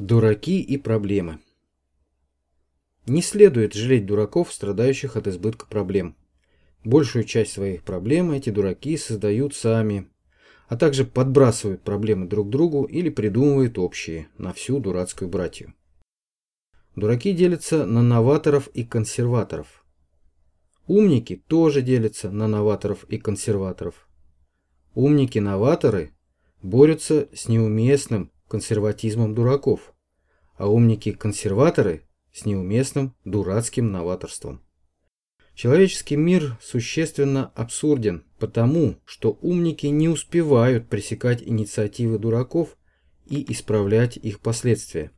Дураки и проблемы. Не следует жалеть дураков, страдающих от избытка проблем. Большую часть своих проблем эти дураки создают сами, а также подбрасывают проблемы друг другу или придумывают общие на всю дурацкую братью. Дураки делятся на новаторов и консерваторов. Умники тоже делятся на новаторов и консерваторов. Умники-новаторы борются с неуместным консерватизмом дураков, а умники-консерваторы с неуместным дурацким новаторством. Человеческий мир существенно абсурден, потому что умники не успевают пресекать инициативы дураков и исправлять их последствия.